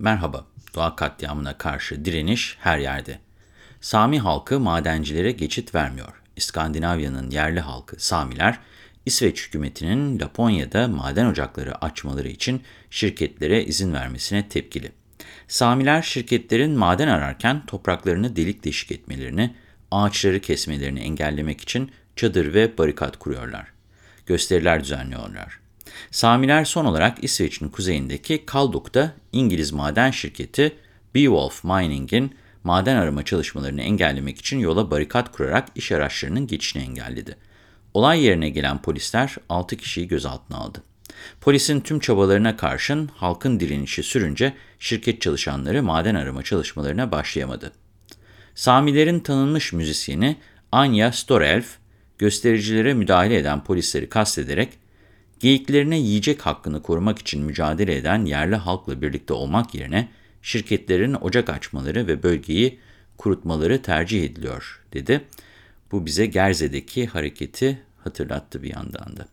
Merhaba, doğa katliamına karşı direniş her yerde. Sami halkı madencilere geçit vermiyor. İskandinavya'nın yerli halkı Samiler, İsveç hükümetinin Laponya'da maden ocakları açmaları için şirketlere izin vermesine tepkili. Samiler şirketlerin maden ararken topraklarını delik deşik etmelerini, ağaçları kesmelerini engellemek için çadır ve barikat kuruyorlar. Gösteriler düzenliyorlar. Samiler son olarak İsveç'in kuzeyindeki Kalduk'ta İngiliz maden şirketi Beowulf Mining'in maden arama çalışmalarını engellemek için yola barikat kurarak iş araçlarının geçişini engelledi. Olay yerine gelen polisler 6 kişiyi gözaltına aldı. Polisin tüm çabalarına karşın halkın direnişi sürünce şirket çalışanları maden arama çalışmalarına başlayamadı. Samilerin tanınmış müzisyeni Anya Storelf, göstericilere müdahale eden polisleri kastederek, geyiklerine yiyecek hakkını korumak için mücadele eden yerli halkla birlikte olmak yerine şirketlerin ocak açmaları ve bölgeyi kurutmaları tercih ediliyor, dedi. Bu bize Gerze'deki hareketi hatırlattı bir yandan da.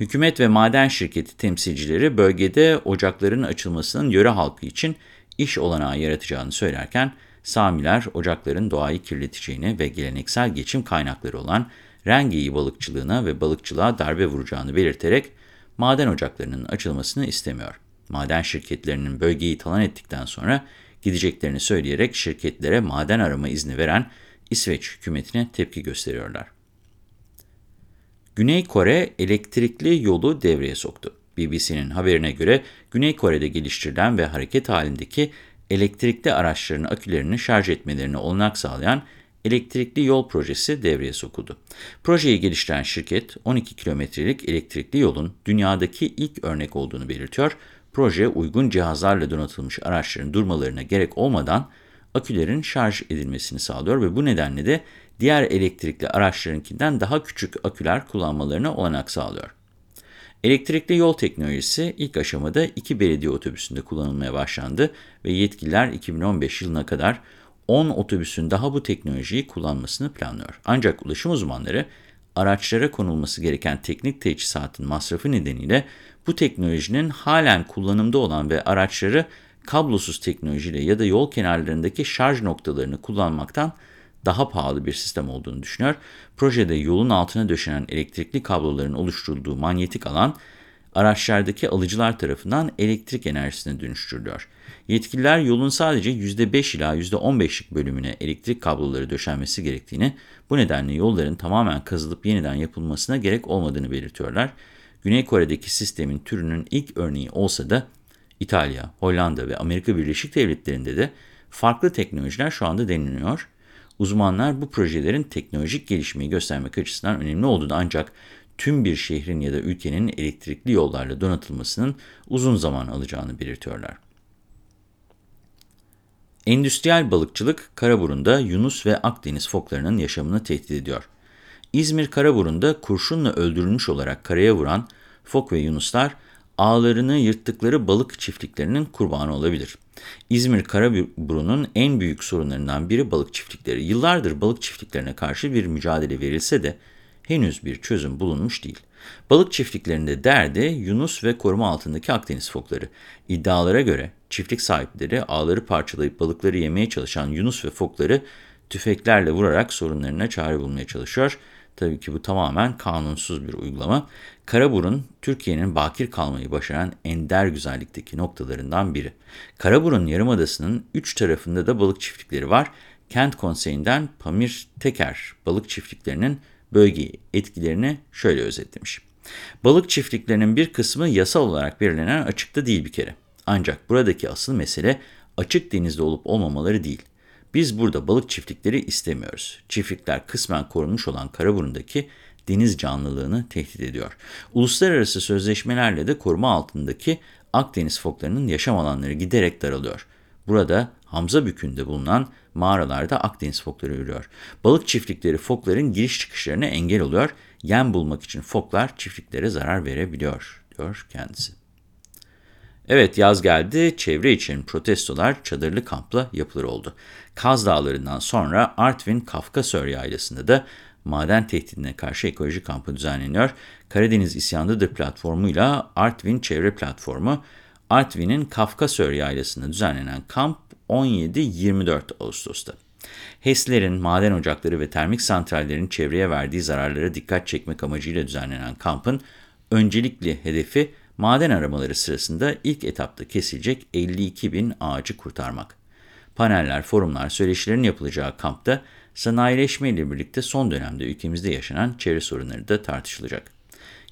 Hükümet ve maden şirketi temsilcileri bölgede ocakların açılmasının yöre halkı için iş olanağı yaratacağını söylerken, Samiler ocakların doğayı kirleteceğini ve geleneksel geçim kaynakları olan rengeyi balıkçılığına ve balıkçılığa darbe vuracağını belirterek maden ocaklarının açılmasını istemiyor. Maden şirketlerinin bölgeyi talan ettikten sonra gideceklerini söyleyerek şirketlere maden arama izni veren İsveç hükümetine tepki gösteriyorlar. Güney Kore elektrikli yolu devreye soktu. BBC'nin haberine göre Güney Kore'de geliştirilen ve hareket halindeki elektrikli araçların akülerini şarj etmelerine olanak sağlayan elektrikli yol projesi devreye sokuldu. Projeyi geliştiren şirket 12 kilometrelik elektrikli yolun dünyadaki ilk örnek olduğunu belirtiyor. Proje uygun cihazlarla donatılmış araçların durmalarına gerek olmadan akülerin şarj edilmesini sağlıyor ve bu nedenle de diğer elektrikli araçlarınkinden daha küçük aküler kullanmalarına olanak sağlıyor. Elektrikli yol teknolojisi ilk aşamada iki belediye otobüsünde kullanılmaya başlandı ve yetkililer 2015 yılına kadar 10 otobüsün daha bu teknolojiyi kullanmasını planlıyor. Ancak ulaşım uzmanları araçlara konulması gereken teknik teçhizatın masrafı nedeniyle bu teknolojinin halen kullanımda olan ve araçları kablosuz teknolojiyle ya da yol kenarlarındaki şarj noktalarını kullanmaktan daha pahalı bir sistem olduğunu düşünüyor. Projede yolun altına döşenen elektrikli kabloların oluşturulduğu manyetik alan araçlardaki alıcılar tarafından elektrik enerjisine dönüştürülüyor. Yetkililer yolun sadece %5 ila %15'lik bölümüne elektrik kabloları döşenmesi gerektiğini, bu nedenle yolların tamamen kazılıp yeniden yapılmasına gerek olmadığını belirtiyorlar. Güney Kore'deki sistemin türünün ilk örneği olsa da İtalya, Hollanda ve Amerika Birleşik Devletleri'nde de farklı teknolojiler şu anda deneniyor. Uzmanlar bu projelerin teknolojik gelişmeyi göstermek açısından önemli olduğunu ancak tüm bir şehrin ya da ülkenin elektrikli yollarla donatılmasının uzun zaman alacağını belirtiyorlar. Endüstriyel balıkçılık Karaburun'da Yunus ve Akdeniz foklarının yaşamını tehdit ediyor. İzmir Karaburun'da kurşunla öldürülmüş olarak karaya vuran fok ve yunuslar ağlarını yırttıkları balık çiftliklerinin kurbanı olabilir. İzmir Karaburun'un en büyük sorunlarından biri balık çiftlikleri. Yıllardır balık çiftliklerine karşı bir mücadele verilse de henüz bir çözüm bulunmuş değil. Balık çiftliklerinde derdi Yunus ve koruma altındaki Akdeniz fokları. İddialara göre çiftlik sahipleri ağları parçalayıp balıkları yemeye çalışan Yunus ve fokları tüfeklerle vurarak sorunlarına çare bulmaya çalışıyor. Tabii ki bu tamamen kanunsuz bir uygulama. Karaburun, Türkiye'nin bakir kalmayı başaran ender güzellikteki noktalarından biri. Karaburun Yarımadası'nın üç tarafında da balık çiftlikleri var. Kent Konseyi'nden Pamir Teker balık çiftliklerinin bölgeyi etkilerini şöyle özetlemiş. Balık çiftliklerinin bir kısmı yasal olarak belirlenen açıkta değil bir kere. Ancak buradaki asıl mesele açık denizde olup olmamaları değil. Biz burada balık çiftlikleri istemiyoruz. Çiftlikler kısmen korunmuş olan Karaburun'daki deniz canlılığını tehdit ediyor. Uluslararası sözleşmelerle de koruma altındaki Akdeniz foklarının yaşam alanları giderek daralıyor. Burada Hamza Bükü'nde bulunan mağaralarda Akdeniz fokları ürüyor. Balık çiftlikleri fokların giriş çıkışlarına engel oluyor. Yem bulmak için foklar çiftliklere zarar verebiliyor, diyor kendisi. Evet yaz geldi, çevre için protestolar çadırlı kampla yapılır oldu. Kaz Dağları'ndan sonra Artvin Kafkasör Yaylası'nda da maden tehdidine karşı ekoloji kampı düzenleniyor. Karadeniz İsyandıdır platformuyla Artvin Çevre Platformu, Artvin'in Kafkasör Yaylası'nda düzenlenen kamp 17-24 Ağustos'ta. HES'lerin, maden ocakları ve termik santrallerin çevreye verdiği zararlara dikkat çekmek amacıyla düzenlenen kampın öncelikli hedefi maden aramaları sırasında ilk etapta kesilecek 52 bin ağacı kurtarmak. Paneller, forumlar, söyleşilerin yapılacağı kampta sanayileşme ile birlikte son dönemde ülkemizde yaşanan çevre sorunları da tartışılacak.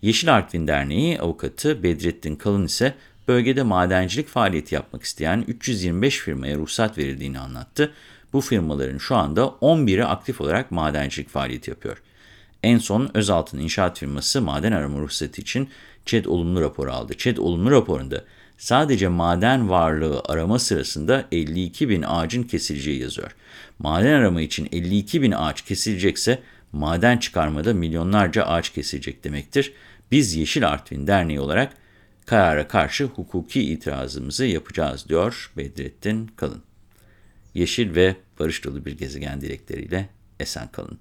Yeşil Artvin Derneği avukatı Bedrettin Kalın ise bölgede madencilik faaliyeti yapmak isteyen 325 firmaya ruhsat verildiğini anlattı. Bu firmaların şu anda 11'i aktif olarak madencilik faaliyeti yapıyor. En son Özaltın İnşaat firması maden arama ruhsatı için ÇED olumlu raporu aldı. ÇED olumlu raporunda sadece maden varlığı arama sırasında 52 bin ağacın kesileceği yazıyor. Maden arama için 52 bin ağaç kesilecekse maden çıkarmada milyonlarca ağaç kesilecek demektir. Biz Yeşil Artvin Derneği olarak karara karşı hukuki itirazımızı yapacağız diyor Bedrettin Kalın. Yeşil ve barış dolu bir gezegen dilekleriyle esen kalın.